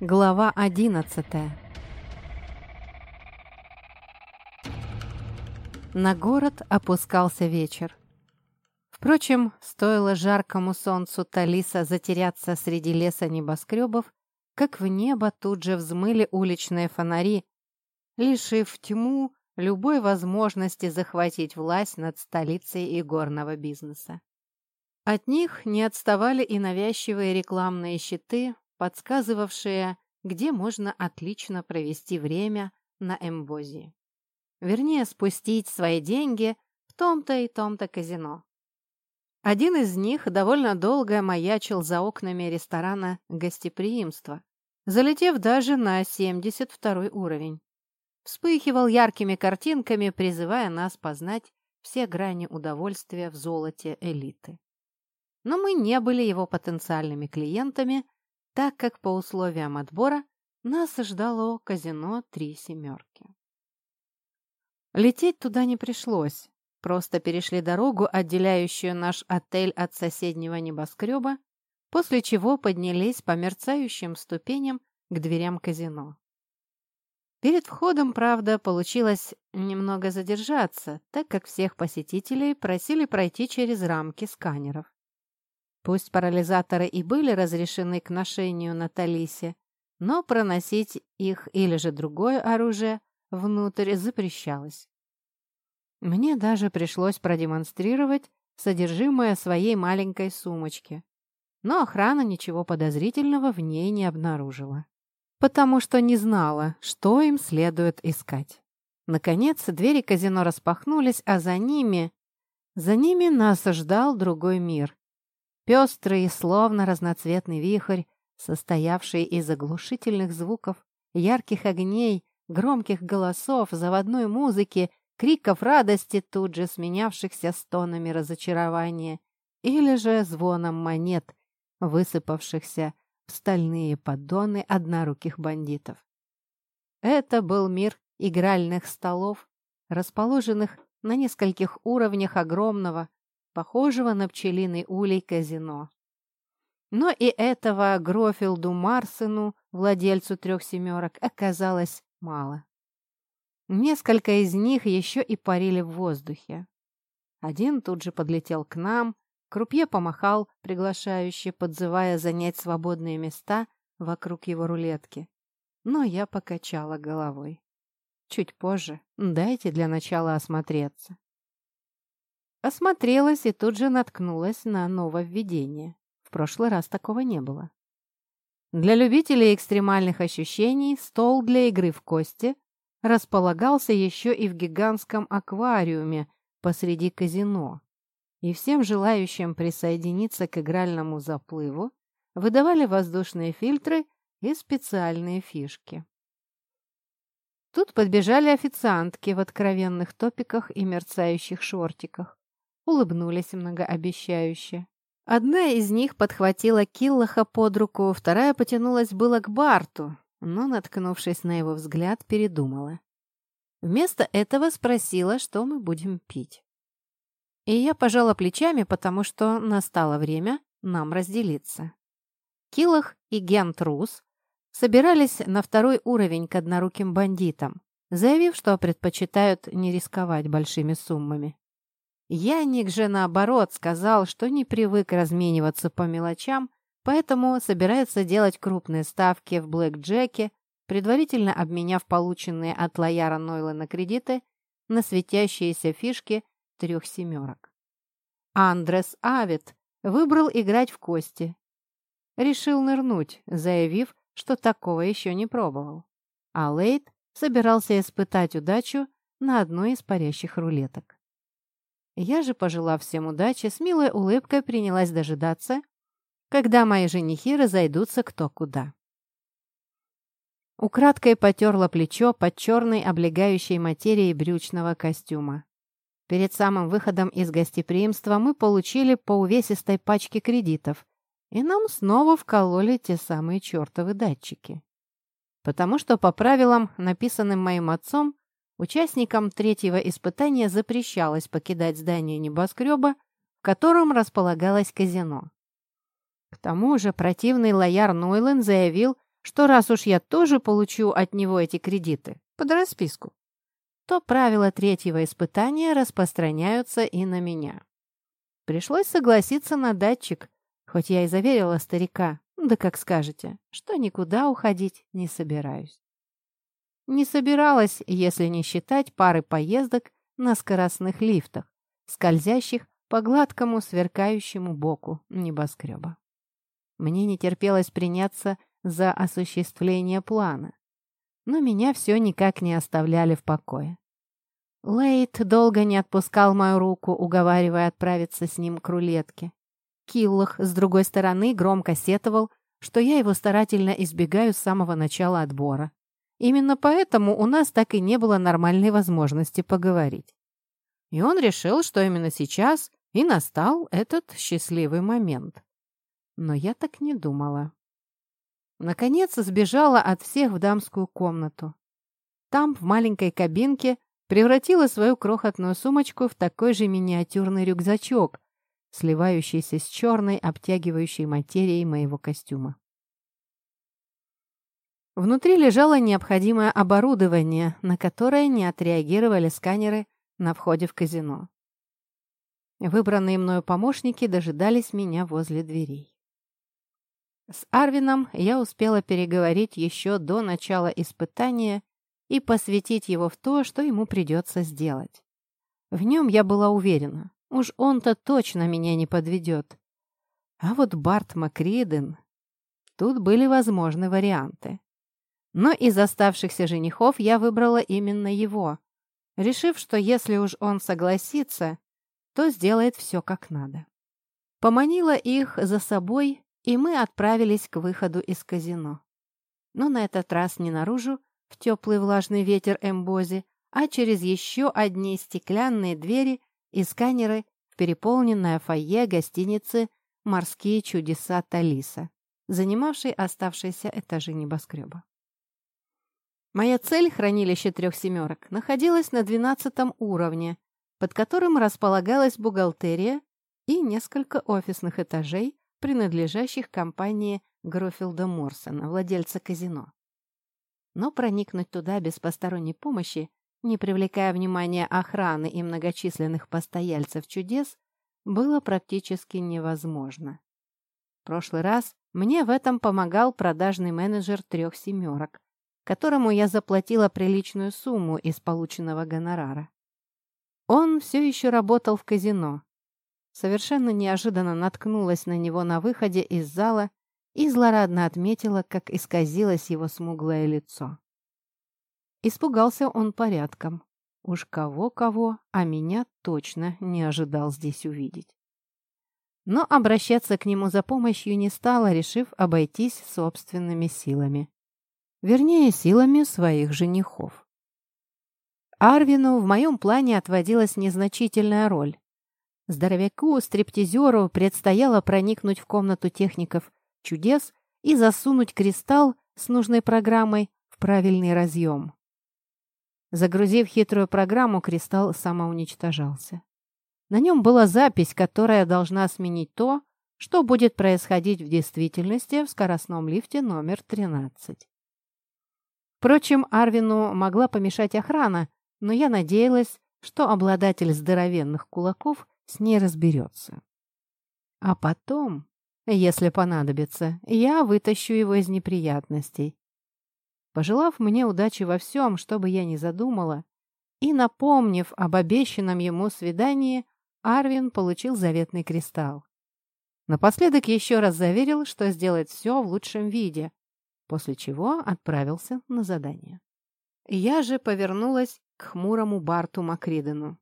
Глава одиннадцатая На город опускался вечер. Впрочем, стоило жаркому солнцу Талиса затеряться среди леса небоскребов, как в небо тут же взмыли уличные фонари, лишив тьму любой возможности захватить власть над столицей игорного бизнеса. От них не отставали и навязчивые рекламные щиты, подсказывавшие, где можно отлично провести время на эмбозии. Вернее, спустить свои деньги в том-то и том-то казино. Один из них довольно долго маячил за окнами ресторана гостеприимства, залетев даже на 72 уровень. Вспыхивал яркими картинками, призывая нас познать все грани удовольствия в золоте элиты. Но мы не были его потенциальными клиентами, так как по условиям отбора нас ждало казино «Три семерки». Лететь туда не пришлось. Просто перешли дорогу, отделяющую наш отель от соседнего небоскреба, после чего поднялись по мерцающим ступеням к дверям казино. Перед входом, правда, получилось немного задержаться, так как всех посетителей просили пройти через рамки сканеров. Пусть парализаторы и были разрешены к ношению на Талисе, но проносить их или же другое оружие внутрь запрещалось. Мне даже пришлось продемонстрировать содержимое своей маленькой сумочки, но охрана ничего подозрительного в ней не обнаружила, потому что не знала, что им следует искать. Наконец, двери казино распахнулись, а за ними... За ними нас ждал другой мир, Пестрый, словно разноцветный вихрь, состоявший из оглушительных звуков, ярких огней, громких голосов, заводной музыки, криков радости, тут же сменявшихся стонами разочарования, или же звоном монет, высыпавшихся в стальные поддоны одноруких бандитов. Это был мир игральных столов, расположенных на нескольких уровнях огромного, похожего на пчелиный улей казино. Но и этого Грофилду Марсену, владельцу трех семерок, оказалось мало. Несколько из них еще и парили в воздухе. Один тут же подлетел к нам, крупье помахал, приглашающе, подзывая занять свободные места вокруг его рулетки. Но я покачала головой. Чуть позже дайте для начала осмотреться. Осмотрелась и тут же наткнулась на нововведение. В прошлый раз такого не было. Для любителей экстремальных ощущений стол для игры в кости располагался еще и в гигантском аквариуме посреди казино. И всем желающим присоединиться к игральному заплыву выдавали воздушные фильтры и специальные фишки. Тут подбежали официантки в откровенных топиках и мерцающих шортиках улыбнулись многообещающе. Одна из них подхватила Киллаха под руку, вторая потянулась было к Барту, но, наткнувшись на его взгляд, передумала. Вместо этого спросила, что мы будем пить. И я пожала плечами, потому что настало время нам разделиться. Киллах и Ген Трус собирались на второй уровень к одноруким бандитам, заявив, что предпочитают не рисковать большими суммами. Яник же, наоборот, сказал, что не привык размениваться по мелочам, поэтому собирается делать крупные ставки в блэк-джеке, предварительно обменяв полученные от Лояра Нойла кредиты на светящиеся фишки трех семерок. Андрес Авит выбрал играть в кости. Решил нырнуть, заявив, что такого еще не пробовал. А Лейт собирался испытать удачу на одной из парящих рулеток. Я же, пожелав всем удачи, с милой улыбкой принялась дожидаться, когда мои женихи разойдутся кто куда. Украдкой потерла плечо под черной облегающей материей брючного костюма. Перед самым выходом из гостеприимства мы получили по увесистой пачке кредитов, и нам снова вкололи те самые чертовы датчики. Потому что по правилам, написанным моим отцом, Участникам третьего испытания запрещалось покидать здание небоскреба, в котором располагалось казино. К тому же противный лояр Нойлен заявил, что раз уж я тоже получу от него эти кредиты под расписку, то правила третьего испытания распространяются и на меня. Пришлось согласиться на датчик, хоть я и заверила старика, да как скажете, что никуда уходить не собираюсь. Не собиралась, если не считать пары поездок на скоростных лифтах, скользящих по гладкому сверкающему боку небоскреба. Мне не терпелось приняться за осуществление плана, но меня все никак не оставляли в покое. Лейт долго не отпускал мою руку, уговаривая отправиться с ним к рулетке. Киллах, с другой стороны, громко сетовал, что я его старательно избегаю с самого начала отбора. Именно поэтому у нас так и не было нормальной возможности поговорить. И он решил, что именно сейчас и настал этот счастливый момент. Но я так не думала. Наконец сбежала от всех в дамскую комнату. Там, в маленькой кабинке, превратила свою крохотную сумочку в такой же миниатюрный рюкзачок, сливающийся с черной обтягивающей материей моего костюма. Внутри лежало необходимое оборудование, на которое не отреагировали сканеры на входе в казино. Выбранные мною помощники дожидались меня возле дверей. С Арвином я успела переговорить еще до начала испытания и посвятить его в то, что ему придется сделать. В нем я была уверена. Уж он-то точно меня не подведет. А вот Барт Макриден... Тут были возможны варианты. Но из оставшихся женихов я выбрала именно его, решив, что если уж он согласится, то сделает все как надо. Поманила их за собой, и мы отправились к выходу из казино. Но на этот раз не наружу, в теплый влажный ветер эмбози, а через еще одни стеклянные двери и сканеры в переполненное фойе гостиницы «Морские чудеса Талиса», занимавшей оставшиеся этажи небоскреба. Моя цель, хранилище трех семерок, находилась на двенадцатом уровне, под которым располагалась бухгалтерия и несколько офисных этажей, принадлежащих компании Грофилда Морсона, владельца казино. Но проникнуть туда без посторонней помощи, не привлекая внимания охраны и многочисленных постояльцев чудес, было практически невозможно. В прошлый раз мне в этом помогал продажный менеджер трех семерок, которому я заплатила приличную сумму из полученного гонорара. Он все еще работал в казино. Совершенно неожиданно наткнулась на него на выходе из зала и злорадно отметила, как исказилось его смуглое лицо. Испугался он порядком. Уж кого-кого, а меня точно не ожидал здесь увидеть. Но обращаться к нему за помощью не стала, решив обойтись собственными силами. Вернее, силами своих женихов. Арвину в моем плане отводилась незначительная роль. Здоровяку-стриптизеру предстояло проникнуть в комнату техников чудес и засунуть кристалл с нужной программой в правильный разъем. Загрузив хитрую программу, кристалл самоуничтожался. На нем была запись, которая должна сменить то, что будет происходить в действительности в скоростном лифте номер 13. Впрочем, Арвину могла помешать охрана, но я надеялась, что обладатель здоровенных кулаков с ней разберется. А потом, если понадобится, я вытащу его из неприятностей. Пожелав мне удачи во всем, что бы я ни задумала, и напомнив об обещанном ему свидании, Арвин получил заветный кристалл. Напоследок еще раз заверил, что сделает все в лучшем виде, после чего отправился на задание. Я же повернулась к хмурому Барту Макридену.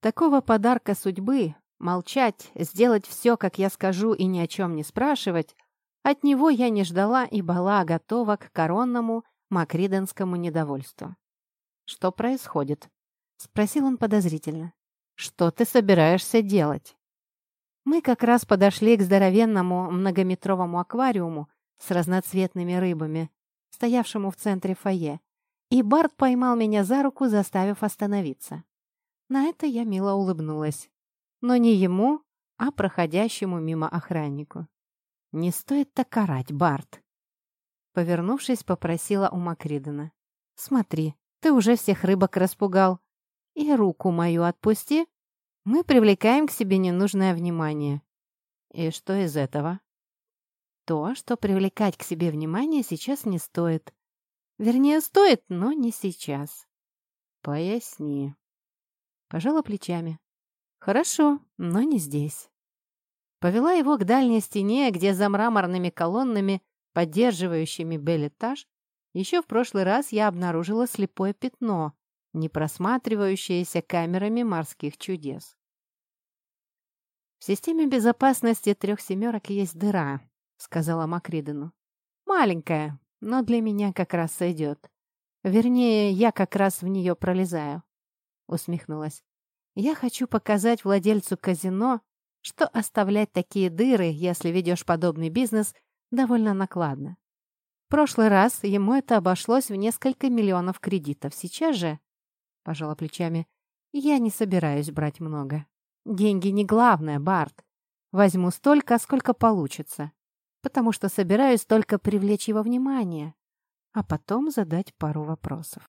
Такого подарка судьбы, молчать, сделать все, как я скажу, и ни о чем не спрашивать, от него я не ждала и была готова к коронному макриденскому недовольству. «Что происходит?» — спросил он подозрительно. «Что ты собираешься делать?» Мы как раз подошли к здоровенному многометровому аквариуму с разноцветными рыбами, стоявшему в центре фойе, и Барт поймал меня за руку, заставив остановиться. На это я мило улыбнулась. Но не ему, а проходящему мимо охраннику. «Не стоит так орать, Барт!» повернувшись, попросила у Макридена. «Смотри, ты уже всех рыбок распугал. И руку мою отпусти. Мы привлекаем к себе ненужное внимание». «И что из этого?» «То, что привлекать к себе внимание сейчас не стоит. Вернее, стоит, но не сейчас». «Поясни». Пожала плечами. «Хорошо, но не здесь». Повела его к дальней стене, где за мраморными колоннами, поддерживающими белетаж, еще в прошлый раз я обнаружила слепое пятно, не просматривающееся камерами морских чудес. «В системе безопасности трех семерок есть дыра», — сказала Макридену. «Маленькая, но для меня как раз сойдет. Вернее, я как раз в нее пролезаю», — усмехнулась. «Я хочу показать владельцу казино, что оставлять такие дыры, если ведешь подобный бизнес, довольно накладно. В прошлый раз ему это обошлось в несколько миллионов кредитов. Сейчас же, пожала плечами, я не собираюсь брать много. Деньги не главное, Барт. Возьму столько, сколько получится, потому что собираюсь только привлечь его внимание, а потом задать пару вопросов.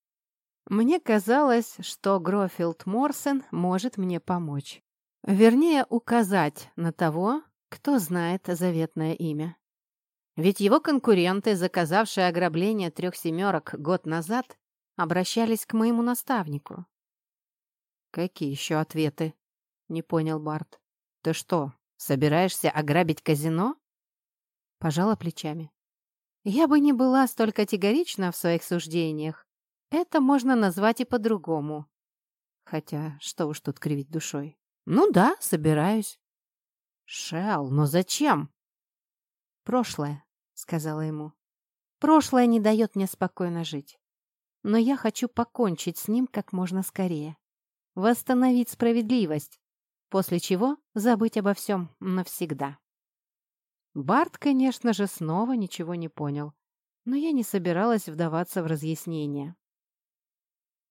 Мне казалось, что Грофилд Морсен может мне помочь. Вернее, указать на того, кто знает заветное имя. Ведь его конкуренты, заказавшие ограбление трех семерок год назад, обращались к моему наставнику. «Какие еще ответы?» — не понял Барт. «Ты что, собираешься ограбить казино?» Пожала плечами. «Я бы не была столь категорична в своих суждениях. Это можно назвать и по-другому. Хотя, что уж тут кривить душой. Ну да, собираюсь». «Шел, но зачем?» «Прошлое», — сказала ему. «Прошлое не дает мне спокойно жить. Но я хочу покончить с ним как можно скорее. Восстановить справедливость, после чего забыть обо всем навсегда». Барт, конечно же, снова ничего не понял, но я не собиралась вдаваться в разъяснения.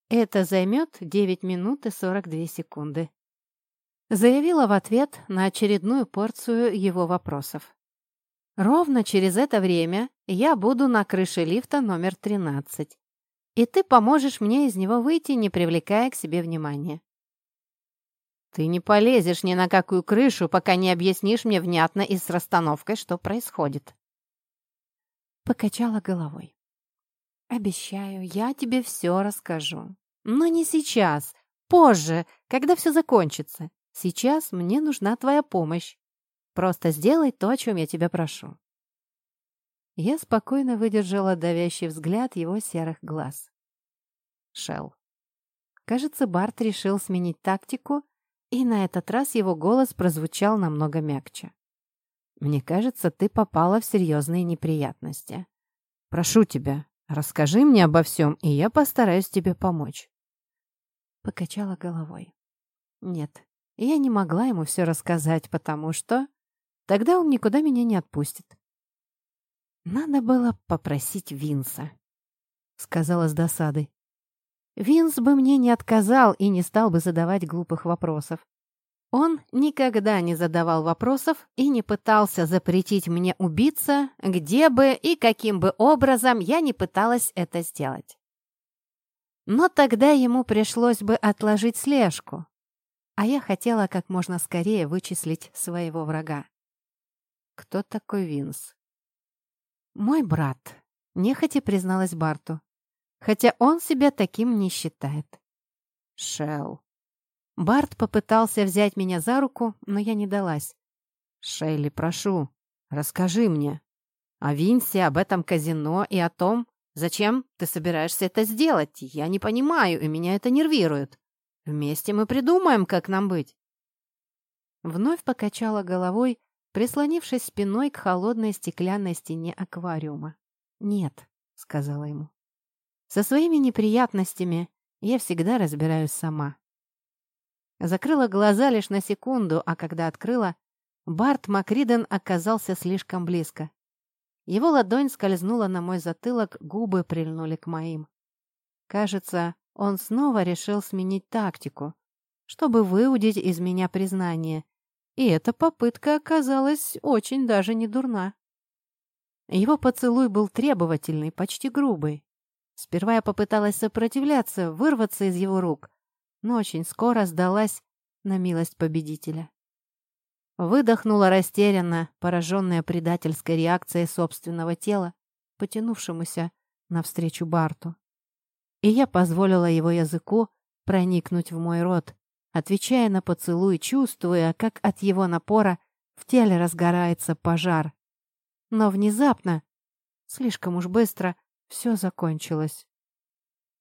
«Это займет 9 минут и 42 секунды», заявила в ответ на очередную порцию его вопросов. Ровно через это время я буду на крыше лифта номер 13. И ты поможешь мне из него выйти, не привлекая к себе внимания. Ты не полезешь ни на какую крышу, пока не объяснишь мне внятно и с расстановкой, что происходит. Покачала головой. Обещаю, я тебе все расскажу. Но не сейчас, позже, когда все закончится. Сейчас мне нужна твоя помощь. Просто сделай то, о чем я тебя прошу». Я спокойно выдержала давящий взгляд его серых глаз. Шел. Кажется, Барт решил сменить тактику, и на этот раз его голос прозвучал намного мягче. «Мне кажется, ты попала в серьезные неприятности. Прошу тебя, расскажи мне обо всем, и я постараюсь тебе помочь». Покачала головой. «Нет, я не могла ему все рассказать, потому что...» Тогда он никуда меня не отпустит. «Надо было попросить Винса», — сказала с досадой. Винс бы мне не отказал и не стал бы задавать глупых вопросов. Он никогда не задавал вопросов и не пытался запретить мне убиться, где бы и каким бы образом я не пыталась это сделать. Но тогда ему пришлось бы отложить слежку, а я хотела как можно скорее вычислить своего врага. «Кто такой Винс?» «Мой брат», — нехотя призналась Барту. «Хотя он себя таким не считает». «Шелл». Барт попытался взять меня за руку, но я не далась. «Шейли, прошу, расскажи мне о Винсе, об этом казино и о том, зачем ты собираешься это сделать. Я не понимаю, и меня это нервирует. Вместе мы придумаем, как нам быть». Вновь покачала головой, прислонившись спиной к холодной стеклянной стене аквариума. «Нет», — сказала ему. «Со своими неприятностями я всегда разбираюсь сама». Закрыла глаза лишь на секунду, а когда открыла, Барт Макриден оказался слишком близко. Его ладонь скользнула на мой затылок, губы прильнули к моим. Кажется, он снова решил сменить тактику, чтобы выудить из меня признание, и эта попытка оказалась очень даже не дурна. Его поцелуй был требовательный, почти грубый. Сперва я попыталась сопротивляться, вырваться из его рук, но очень скоро сдалась на милость победителя. Выдохнула растерянно, пораженная предательской реакцией собственного тела, потянувшемуся навстречу Барту. И я позволила его языку проникнуть в мой рот, отвечая на поцелуй, чувствуя, как от его напора в теле разгорается пожар. Но внезапно, слишком уж быстро, все закончилось.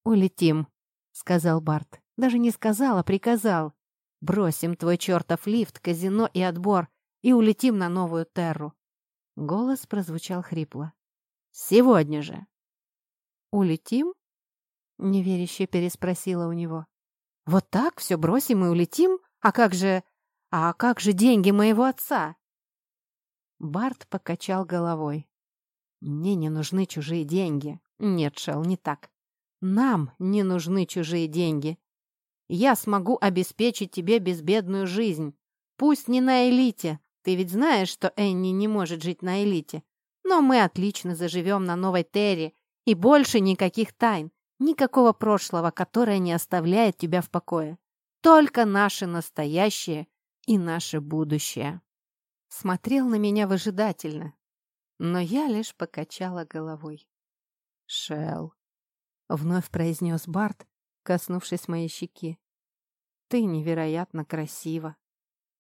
«Улетим», — сказал Барт. Даже не сказал, а приказал. «Бросим твой чертов лифт, казино и отбор и улетим на новую Терру». Голос прозвучал хрипло. «Сегодня же». «Улетим?» — неверяще переспросила у него. «Вот так все бросим и улетим? А как же... А как же деньги моего отца?» Барт покачал головой. «Мне не нужны чужие деньги. Нет, Шел, не так. Нам не нужны чужие деньги. Я смогу обеспечить тебе безбедную жизнь. Пусть не на элите. Ты ведь знаешь, что Энни не может жить на элите. Но мы отлично заживем на Новой Терре. И больше никаких тайн, никакого прошлого, которое не оставляет тебя в покое. Только наше настоящее и наше будущее смотрел на меня выжидательно, но я лишь покачала головой. «Шелл», — вновь произнес Барт, коснувшись моей щеки, — «ты невероятно красива.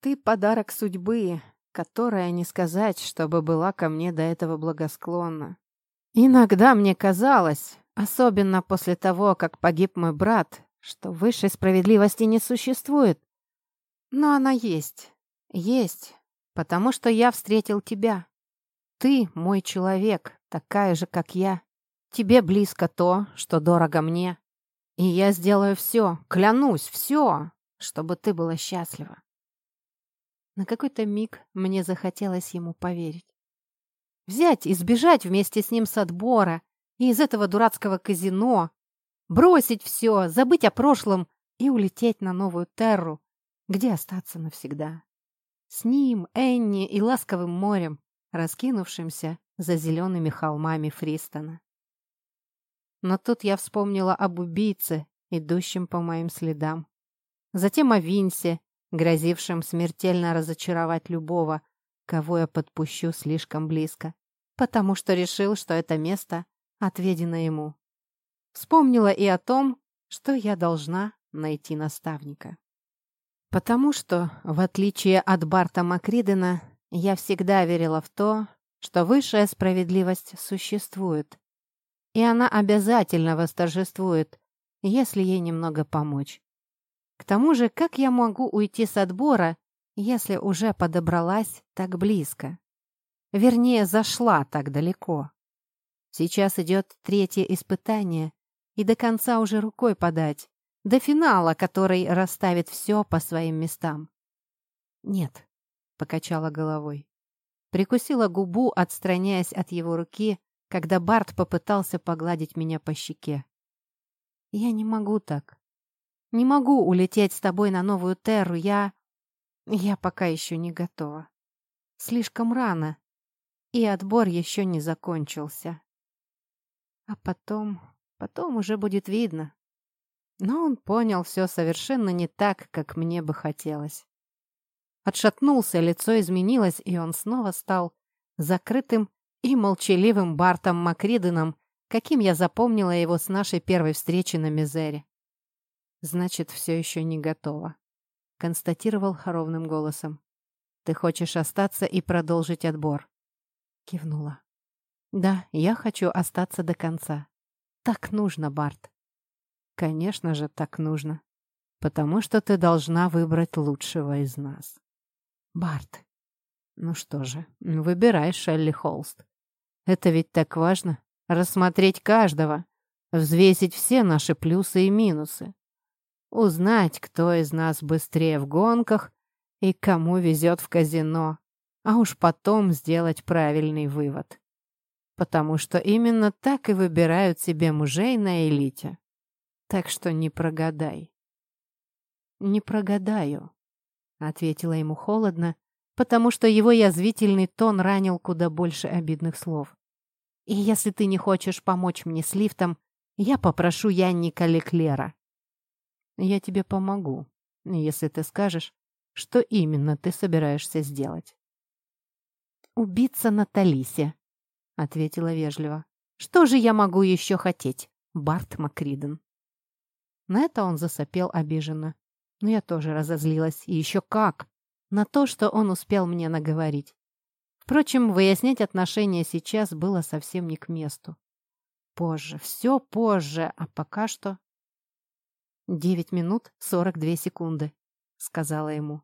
Ты подарок судьбы, которая не сказать, чтобы была ко мне до этого благосклонна. Иногда мне казалось, особенно после того, как погиб мой брат, что высшей справедливости не существует. Но она есть, есть, потому что я встретил тебя. Ты мой человек, такая же, как я. Тебе близко то, что дорого мне. И я сделаю все, клянусь, все, чтобы ты была счастлива. На какой-то миг мне захотелось ему поверить. Взять и сбежать вместе с ним с отбора и из этого дурацкого казино, бросить все, забыть о прошлом и улететь на новую Терру, где остаться навсегда. С ним, Энни и ласковым морем, раскинувшимся за зелеными холмами Фристона. Но тут я вспомнила об убийце, идущем по моим следам. Затем о Винсе, грозившем смертельно разочаровать любого, кого я подпущу слишком близко, потому что решил, что это место отведено ему. Вспомнила и о том, что я должна найти наставника. Потому что, в отличие от Барта Макридена, я всегда верила в то, что высшая справедливость существует. И она обязательно восторжествует, если ей немного помочь. К тому же, как я могу уйти с отбора, если уже подобралась так близко? Вернее, зашла так далеко. Сейчас идет третье испытание, и до конца уже рукой подать. До финала, который расставит все по своим местам. «Нет», — покачала головой. Прикусила губу, отстраняясь от его руки, когда Барт попытался погладить меня по щеке. «Я не могу так. Не могу улететь с тобой на новую Терру. Я... Я пока еще не готова. Слишком рано. И отбор еще не закончился. А потом... Потом уже будет видно, но он понял все совершенно не так, как мне бы хотелось. Отшатнулся, лицо изменилось, и он снова стал закрытым и молчаливым Бартом Макриденом, каким я запомнила его с нашей первой встречи на Мизере. «Значит, все еще не готово», — констатировал ровным голосом. «Ты хочешь остаться и продолжить отбор?» Кивнула. «Да, я хочу остаться до конца. Так нужно, Барт. Конечно же, так нужно. Потому что ты должна выбрать лучшего из нас. Барт. Ну что же, выбирай, Шелли Холст. Это ведь так важно. Рассмотреть каждого. Взвесить все наши плюсы и минусы. Узнать, кто из нас быстрее в гонках и кому везет в казино. А уж потом сделать правильный вывод. Потому что именно так и выбирают себе мужей на элите. Так что не прогадай». «Не прогадаю», — ответила ему холодно, потому что его язвительный тон ранил куда больше обидных слов. И если ты не хочешь помочь мне с лифтом, я попрошу Янника Леклера». «Я тебе помогу, если ты скажешь, что именно ты собираешься сделать». «Убиться на Талисе», — ответила вежливо. «Что же я могу еще хотеть, Барт Макриден?» На это он засопел обиженно. Но я тоже разозлилась. И еще как! На то, что он успел мне наговорить. Впрочем, выяснять отношения сейчас было совсем не к месту. Позже, все позже, а пока что... «Девять минут сорок две секунды», — сказала ему.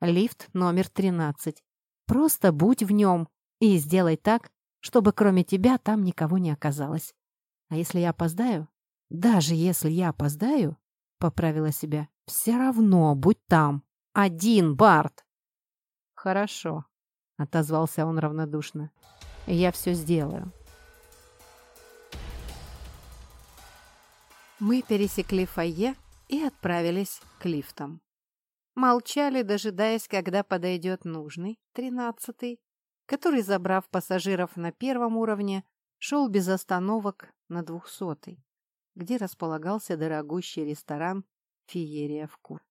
«Лифт номер тринадцать. Просто будь в нем и сделай так, чтобы кроме тебя там никого не оказалось. А если я опоздаю, даже если я опоздаю, поправила себя, все равно будь там. Один, Барт. Хорошо, отозвался он равнодушно. Я все сделаю. Мы пересекли фойе и отправились к лифтам. Молчали, дожидаясь, когда подойдет нужный, тринадцатый, который, забрав пассажиров на первом уровне, шел без остановок на двухсотый где располагался дорогущий ресторан «Феерия в Кур».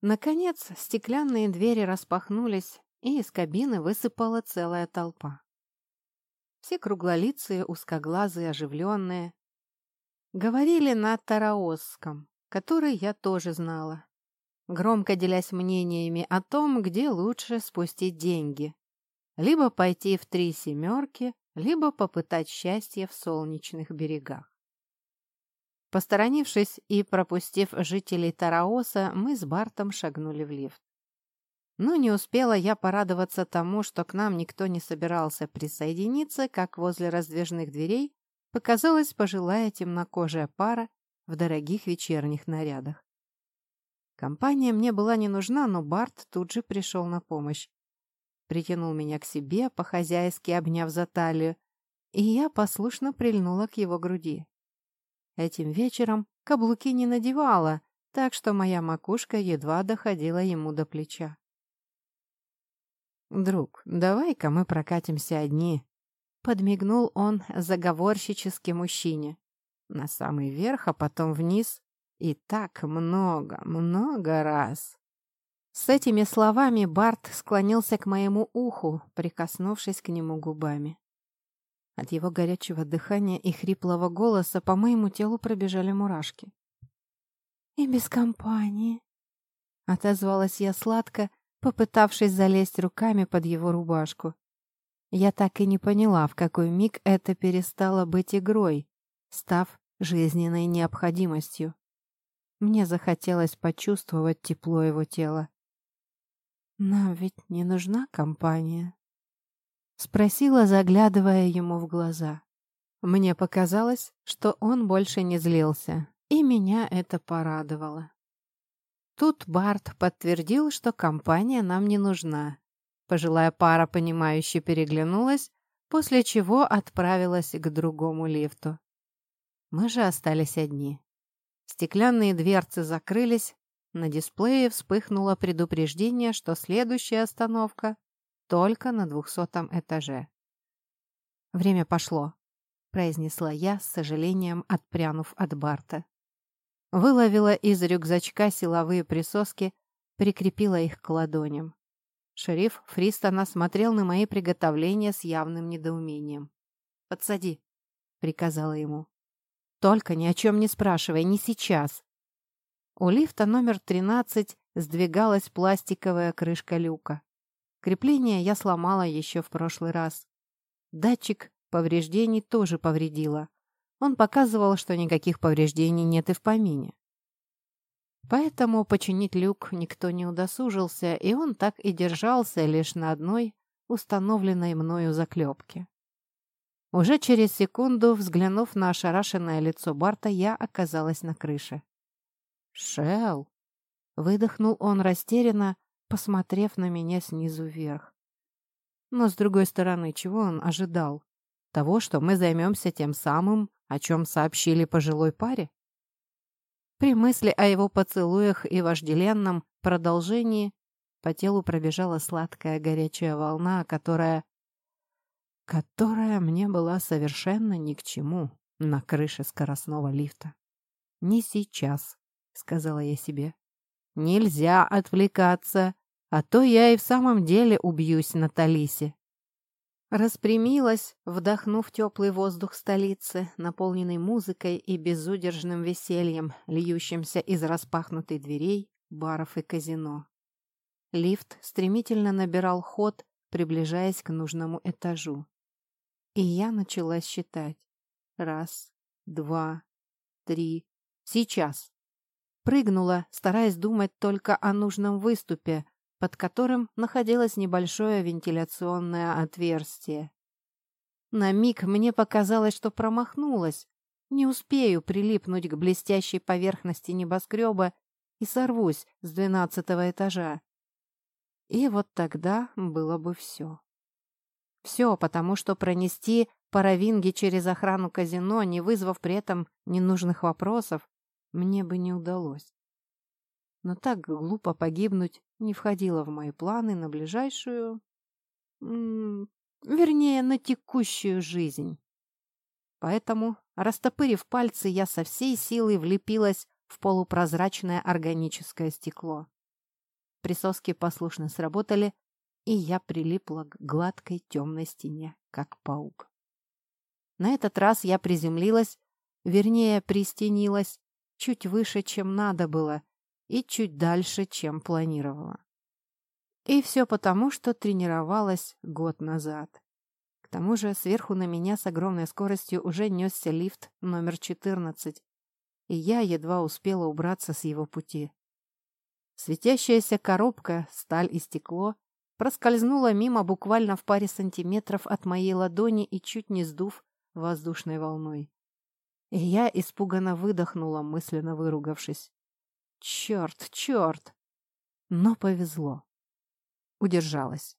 Наконец, стеклянные двери распахнулись, и из кабины высыпала целая толпа. Все круглолицые, узкоглазые, оживленные. Говорили на тараосском, который я тоже знала, громко делясь мнениями о том, где лучше спустить деньги. Либо пойти в три семерки, либо попытать счастье в солнечных берегах. Посторонившись и пропустив жителей Тараоса, мы с Бартом шагнули в лифт. Но не успела я порадоваться тому, что к нам никто не собирался присоединиться, как возле раздвижных дверей показалась пожилая темнокожая пара в дорогих вечерних нарядах. Компания мне была не нужна, но Барт тут же пришел на помощь. Притянул меня к себе, по-хозяйски обняв за талию, и я послушно прильнула к его груди. Этим вечером каблуки не надевала, так что моя макушка едва доходила ему до плеча. «Друг, давай-ка мы прокатимся одни», — подмигнул он заговорщически мужчине. На самый верх, а потом вниз. И так много, много раз. С этими словами Барт склонился к моему уху, прикоснувшись к нему губами. От его горячего дыхания и хриплого голоса по моему телу пробежали мурашки. «И без компании», — отозвалась я сладко, попытавшись залезть руками под его рубашку. Я так и не поняла, в какой миг это перестало быть игрой, став жизненной необходимостью. Мне захотелось почувствовать тепло его тела. «Нам ведь не нужна компания», Спросила, заглядывая ему в глаза. Мне показалось, что он больше не злился, и меня это порадовало. Тут Барт подтвердил, что компания нам не нужна. Пожилая пара, понимающе переглянулась, после чего отправилась к другому лифту. Мы же остались одни. Стеклянные дверцы закрылись, на дисплее вспыхнуло предупреждение, что следующая остановка только на двухсотом этаже. «Время пошло», — произнесла я, с сожалением отпрянув от Барта. Выловила из рюкзачка силовые присоски, прикрепила их к ладоням. Шериф Фристона смотрел на мои приготовления с явным недоумением. «Подсади», — приказала ему. «Только ни о чем не спрашивай, не сейчас». У лифта номер 13 сдвигалась пластиковая крышка люка. Крепление я сломала еще в прошлый раз. Датчик повреждений тоже повредила. Он показывал, что никаких повреждений нет и в помине. Поэтому починить люк никто не удосужился, и он так и держался лишь на одной установленной мною заклепке. Уже через секунду, взглянув на ошарашенное лицо Барта, я оказалась на крыше. «Шелл!» — выдохнул он растерянно, посмотрев на меня снизу вверх. Но, с другой стороны, чего он ожидал? Того, что мы займемся тем самым, о чем сообщили пожилой паре? При мысли о его поцелуях и вожделенном продолжении по телу пробежала сладкая горячая волна, которая... которая мне была совершенно ни к чему на крыше скоростного лифта. «Не сейчас», — сказала я себе. «Нельзя отвлекаться, а то я и в самом деле убьюсь на Талисе». Распрямилась, вдохнув теплый воздух столицы, наполненный музыкой и безудержным весельем, льющимся из распахнутой дверей, баров и казино. Лифт стремительно набирал ход, приближаясь к нужному этажу. И я начала считать. Раз, два, три. Сейчас. Прыгнула, стараясь думать только о нужном выступе, под которым находилось небольшое вентиляционное отверстие. На миг мне показалось, что промахнулась. Не успею прилипнуть к блестящей поверхности небоскреба и сорвусь с двенадцатого этажа. И вот тогда было бы все. Все, потому что пронести паровинги через охрану казино, не вызвав при этом ненужных вопросов, мне бы не удалось. Но так глупо погибнуть не входило в мои планы на ближайшую... вернее, на текущую жизнь. Поэтому, растопырив пальцы, я со всей силой влепилась в полупрозрачное органическое стекло. Присоски послушно сработали, и я прилипла к гладкой темной стене, как паук. На этот раз я приземлилась, вернее, пристенилась, чуть выше, чем надо было, и чуть дальше, чем планировала. И все потому, что тренировалась год назад. К тому же сверху на меня с огромной скоростью уже несся лифт номер 14, и я едва успела убраться с его пути. Светящаяся коробка, сталь и стекло проскользнула мимо буквально в паре сантиметров от моей ладони и чуть не сдув воздушной волной. И я испуганно выдохнула, мысленно выругавшись. Черт, черт! Но повезло. Удержалась.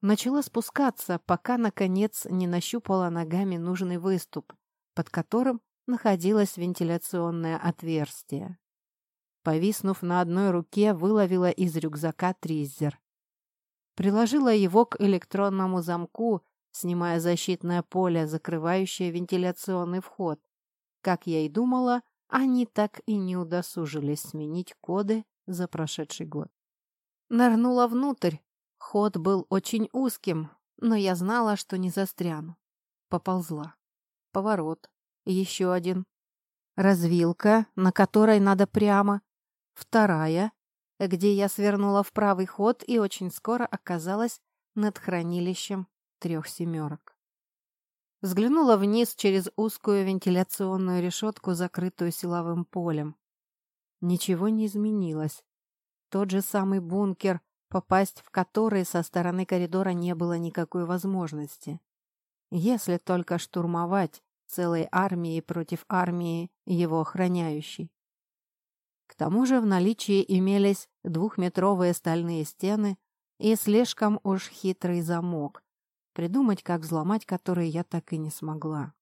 Начала спускаться, пока, наконец, не нащупала ногами нужный выступ, под которым находилось вентиляционное отверстие. Повиснув на одной руке, выловила из рюкзака тризер. Приложила его к электронному замку, снимая защитное поле, закрывающее вентиляционный вход. Как я и думала, они так и не удосужились сменить коды за прошедший год. Нырнула внутрь. Ход был очень узким, но я знала, что не застряну. Поползла. Поворот. Еще один. Развилка, на которой надо прямо. Вторая, где я свернула в правый ход и очень скоро оказалась над хранилищем трех семерок. Взглянула вниз через узкую вентиляционную решетку, закрытую силовым полем. Ничего не изменилось. Тот же самый бункер, попасть в который со стороны коридора не было никакой возможности. Если только штурмовать целой армией против армии его охраняющей. К тому же в наличии имелись двухметровые стальные стены и слишком уж хитрый замок, придумать, как взломать который я так и не смогла.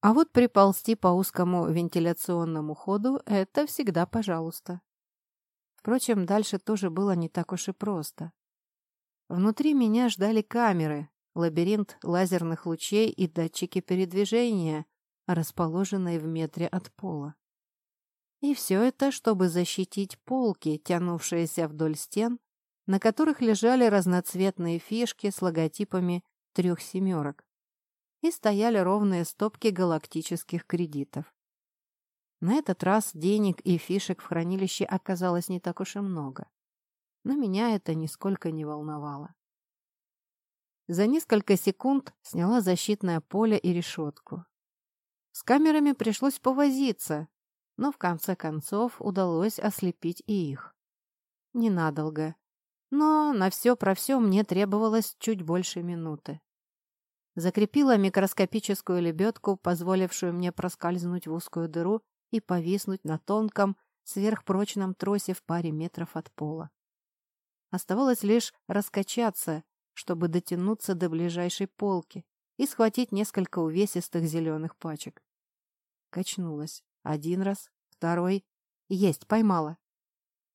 А вот приползти по узкому вентиляционному ходу — это всегда пожалуйста. Впрочем, дальше тоже было не так уж и просто. Внутри меня ждали камеры, лабиринт лазерных лучей и датчики передвижения, расположенные в метре от пола. И все это, чтобы защитить полки, тянувшиеся вдоль стен на которых лежали разноцветные фишки с логотипами трех семерок, и стояли ровные стопки галактических кредитов. На этот раз денег и фишек в хранилище оказалось не так уж и много, но меня это нисколько не волновало. За несколько секунд сняла защитное поле и решетку. С камерами пришлось повозиться, но в конце концов удалось ослепить и их. Ненадолго, но на все про все мне требовалось чуть больше минуты. Закрепила микроскопическую лебедку, позволившую мне проскользнуть в узкую дыру и повиснуть на тонком, сверхпрочном тросе в паре метров от пола. Оставалось лишь раскачаться, чтобы дотянуться до ближайшей полки и схватить несколько увесистых зеленых пачек. Качнулась. Один раз, второй. Есть, поймала.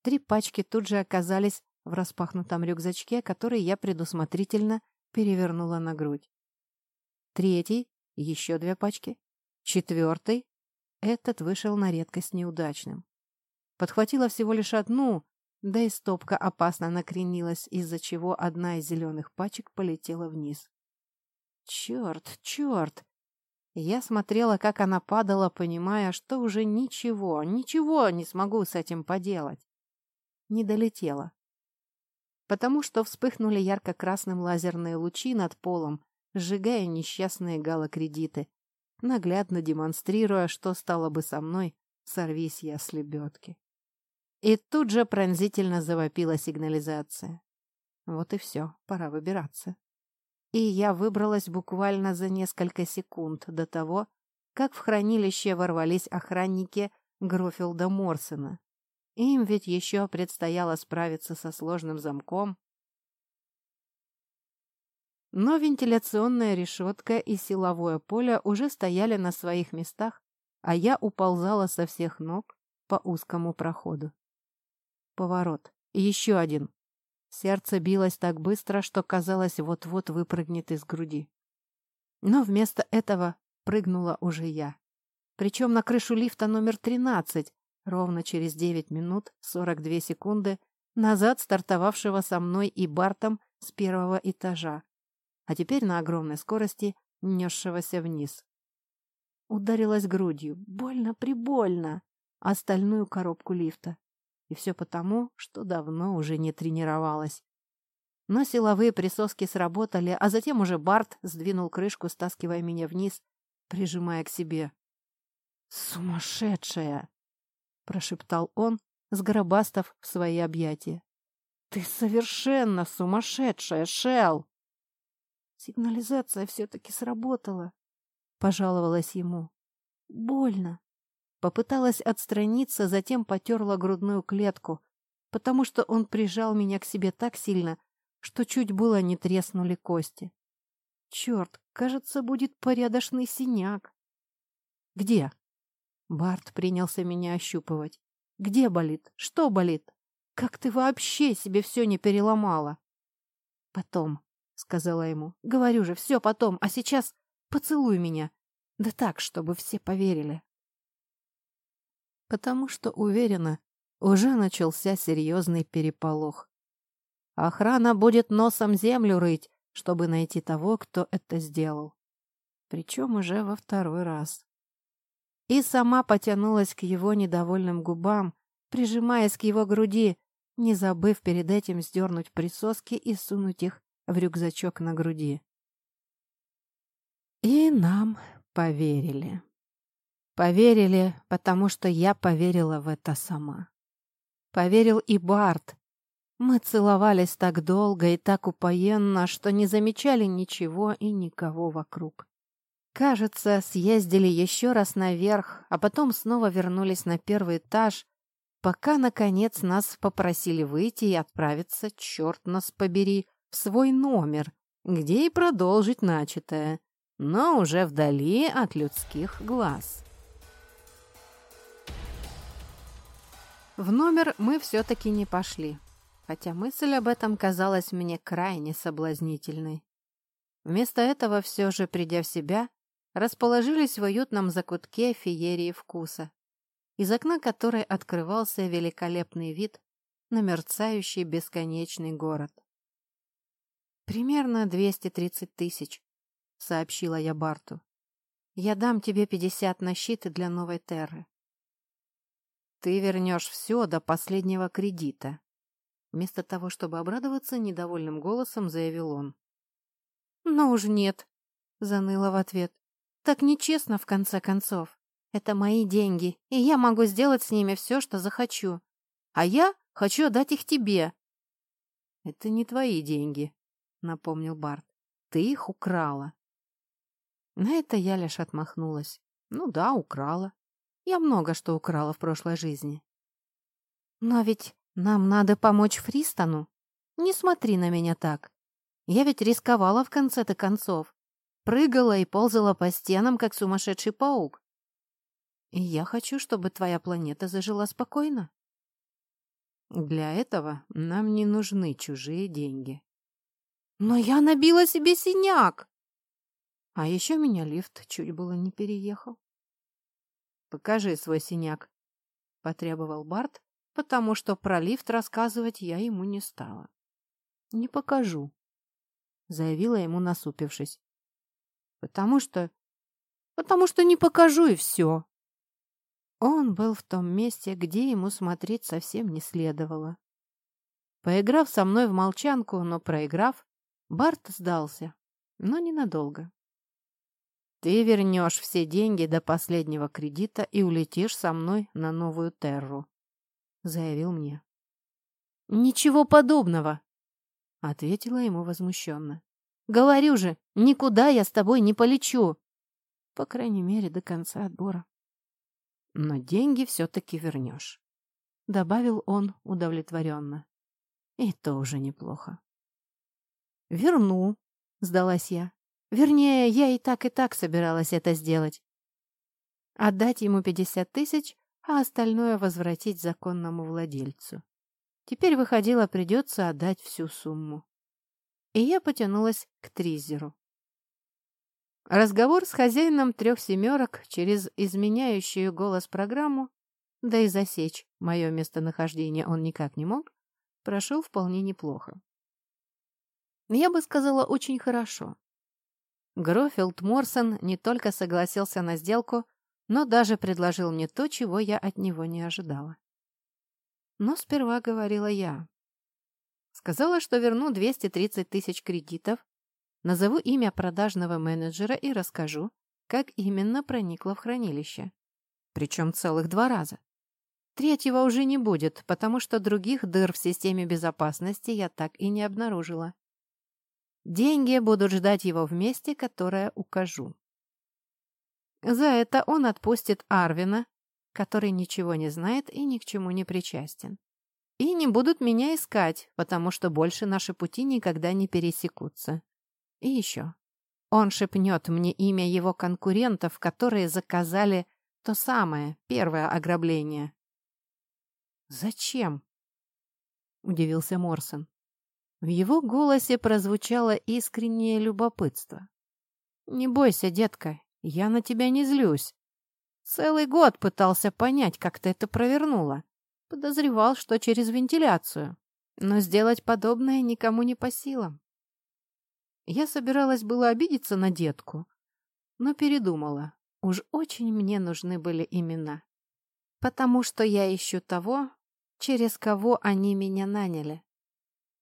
Три пачки тут же оказались в распахнутом рюкзачке, который я предусмотрительно перевернула на грудь. Третий, еще две пачки. Четвертый. Этот вышел на редкость неудачным. Подхватила всего лишь одну, да и стопка опасно накренилась, из-за чего одна из зеленых пачек полетела вниз. Черт, черт! Я смотрела, как она падала, понимая, что уже ничего, ничего не смогу с этим поделать. Не долетела. Потому что вспыхнули ярко-красным лазерные лучи над полом, сжигая несчастные галокредиты, наглядно демонстрируя, что стало бы со мной, сорвись я с лебедки. И тут же пронзительно завопила сигнализация. Вот и все, пора выбираться и я выбралась буквально за несколько секунд до того, как в хранилище ворвались охранники Грофилда Морсона. Им ведь еще предстояло справиться со сложным замком. Но вентиляционная решетка и силовое поле уже стояли на своих местах, а я уползала со всех ног по узкому проходу. Поворот. Еще один. Сердце билось так быстро, что казалось, вот-вот выпрыгнет из груди. Но вместо этого прыгнула уже я. Причем на крышу лифта номер 13, ровно через 9 минут 42 секунды, назад стартовавшего со мной и Бартом с первого этажа, а теперь на огромной скорости несшегося вниз. Ударилась грудью, больно-прибольно, остальную коробку лифта. И все потому, что давно уже не тренировалась. Но силовые присоски сработали, а затем уже Барт сдвинул крышку, стаскивая меня вниз, прижимая к себе. «Сумасшедшая!» — прошептал он, сгробастав в свои объятия. «Ты совершенно сумасшедшая, Шел!» «Сигнализация все-таки сработала», — пожаловалась ему. «Больно». Попыталась отстраниться, затем потерла грудную клетку, потому что он прижал меня к себе так сильно, что чуть было не треснули кости. Черт, кажется, будет порядочный синяк. Где? Барт принялся меня ощупывать. Где болит? Что болит? Как ты вообще себе все не переломала? Потом, сказала ему. Говорю же, все потом, а сейчас поцелуй меня. Да так, чтобы все поверили потому что, уверена, уже начался серьезный переполох. Охрана будет носом землю рыть, чтобы найти того, кто это сделал. Причем уже во второй раз. И сама потянулась к его недовольным губам, прижимаясь к его груди, не забыв перед этим сдернуть присоски и сунуть их в рюкзачок на груди. И нам поверили. Поверили, потому что я поверила в это сама. Поверил и Барт. Мы целовались так долго и так упоенно, что не замечали ничего и никого вокруг. Кажется, съездили еще раз наверх, а потом снова вернулись на первый этаж, пока, наконец, нас попросили выйти и отправиться, черт нас побери, в свой номер, где и продолжить начатое, но уже вдали от людских глаз. В номер мы все-таки не пошли, хотя мысль об этом казалась мне крайне соблазнительной. Вместо этого все же, придя в себя, расположились в уютном закутке феерии вкуса, из окна которой открывался великолепный вид на мерцающий бесконечный город. «Примерно 230 тысяч», — сообщила я Барту. «Я дам тебе 50 на щиты для новой Терры. Ты вернешь все до последнего кредита. Вместо того, чтобы обрадоваться, недовольным голосом заявил он. «Ну уж нет», — заныла в ответ. «Так нечестно, в конце концов. Это мои деньги, и я могу сделать с ними все, что захочу. А я хочу отдать их тебе». «Это не твои деньги», — напомнил Барт. «Ты их украла». На это я лишь отмахнулась. «Ну да, украла. Я много что украла в прошлой жизни. Но ведь нам надо помочь Фристону. Не смотри на меня так. Я ведь рисковала в конце-то концов. Прыгала и ползала по стенам, как сумасшедший паук. И я хочу, чтобы твоя планета зажила спокойно. Для этого нам не нужны чужие деньги. Но я набила себе синяк. А еще меня лифт чуть было не переехал. «Покажи свой синяк», — потребовал Барт, потому что про лифт рассказывать я ему не стала. «Не покажу», — заявила ему, насупившись. «Потому что... потому что не покажу, и все». Он был в том месте, где ему смотреть совсем не следовало. Поиграв со мной в молчанку, но проиграв, Барт сдался, но ненадолго. «Ты вернешь все деньги до последнего кредита и улетишь со мной на новую терру», — заявил мне. «Ничего подобного», — ответила ему возмущенно. «Говорю же, никуда я с тобой не полечу. По крайней мере, до конца отбора». «Но деньги все-таки вернешь», — добавил он удовлетворенно. «И то уже неплохо». «Верну», — сдалась я. «Вернее, я и так, и так собиралась это сделать. Отдать ему пятьдесят тысяч, а остальное возвратить законному владельцу. Теперь выходило, придется отдать всю сумму. И я потянулась к тризеру. Разговор с хозяином трех семерок через изменяющую голос программу, да и засечь мое местонахождение он никак не мог, прошел вполне неплохо. Я бы сказала, очень хорошо. Грофилд Морсон не только согласился на сделку, но даже предложил мне то, чего я от него не ожидала. Но сперва говорила я. Сказала, что верну 230 тысяч кредитов, назову имя продажного менеджера и расскажу, как именно проникла в хранилище. Причем целых два раза. Третьего уже не будет, потому что других дыр в системе безопасности я так и не обнаружила. Деньги будут ждать его в месте, которое укажу. За это он отпустит Арвина, который ничего не знает и ни к чему не причастен. И не будут меня искать, потому что больше наши пути никогда не пересекутся. И еще. Он шепнет мне имя его конкурентов, которые заказали то самое, первое ограбление. «Зачем?» — удивился Морсон. В его голосе прозвучало искреннее любопытство. «Не бойся, детка, я на тебя не злюсь. Целый год пытался понять, как ты это провернула. Подозревал, что через вентиляцию. Но сделать подобное никому не по силам. Я собиралась было обидеться на детку, но передумала. Уж очень мне нужны были имена. Потому что я ищу того, через кого они меня наняли.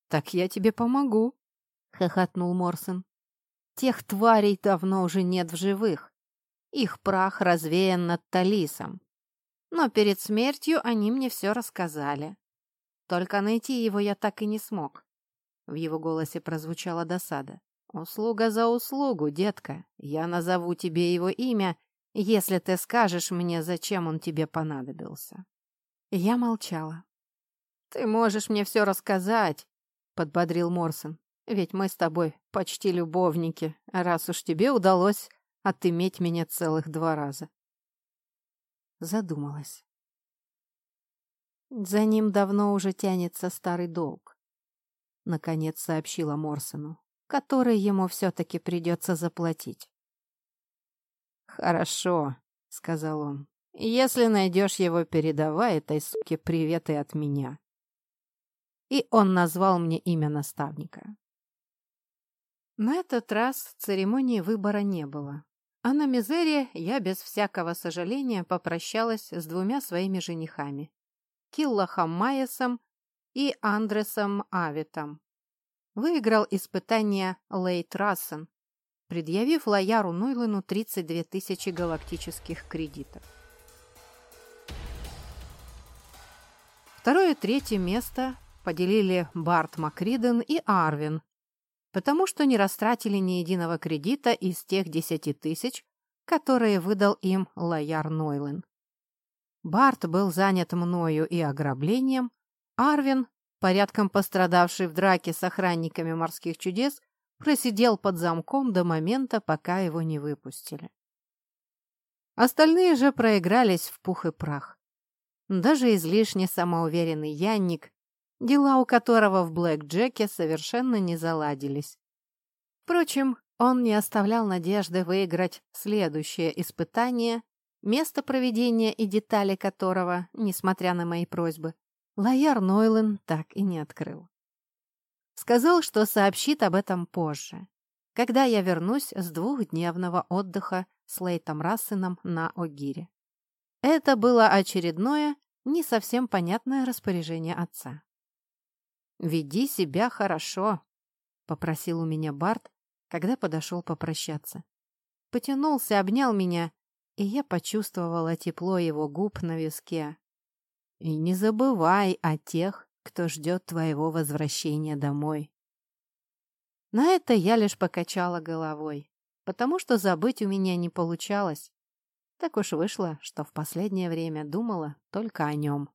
«Так я тебе помогу», — хохотнул Морсон. «Тех тварей давно уже нет в живых. Их прах развеян над Талисом. Но перед смертью они мне все рассказали. Только найти его я так и не смог». В его голосе прозвучала досада. «Услуга за услугу, детка. Я назову тебе его имя, если ты скажешь мне, зачем он тебе понадобился». Я молчала. «Ты можешь мне все рассказать, — подбодрил Морсон. «Ведь мы с тобой почти любовники, раз уж тебе удалось отыметь меня целых два раза». Задумалась. «За ним давно уже тянется старый долг», — наконец сообщила Морсону, «который ему все-таки придется заплатить». «Хорошо», — сказал он. «Если найдешь его, передавай этой суке приветы от меня» и он назвал мне имя наставника. На этот раз церемонии выбора не было. А на Мизере я без всякого сожаления попрощалась с двумя своими женихами – Киллахом Майесом и Андресом Авитом. Выиграл испытание Лейт Рассен, предъявив Лояру Нуйлану 32 тысячи галактических кредитов. Второе и третье место поделили Барт Макриден и Арвин, потому что не растратили ни единого кредита из тех десяти тысяч, которые выдал им Лояр Нойлен. Барт был занят мною и ограблением, Арвин, порядком пострадавший в драке с охранниками морских чудес, просидел под замком до момента, пока его не выпустили. Остальные же проигрались в пух и прах. Даже излишне самоуверенный Янник дела у которого в Блэк Джеке совершенно не заладились, Впрочем, он не оставлял надежды выиграть следующее испытание, место проведения и детали которого, несмотря на мои просьбы, Лояр Нойлен так и не открыл. Сказал, что сообщит об этом позже, когда я вернусь с двухдневного отдыха с Лейтом Рассеном на Огире. Это было очередное, не совсем понятное распоряжение отца. «Веди себя хорошо», — попросил у меня Барт, когда подошел попрощаться. Потянулся, обнял меня, и я почувствовала тепло его губ на виске. «И не забывай о тех, кто ждет твоего возвращения домой». На это я лишь покачала головой, потому что забыть у меня не получалось. Так уж вышло, что в последнее время думала только о нем.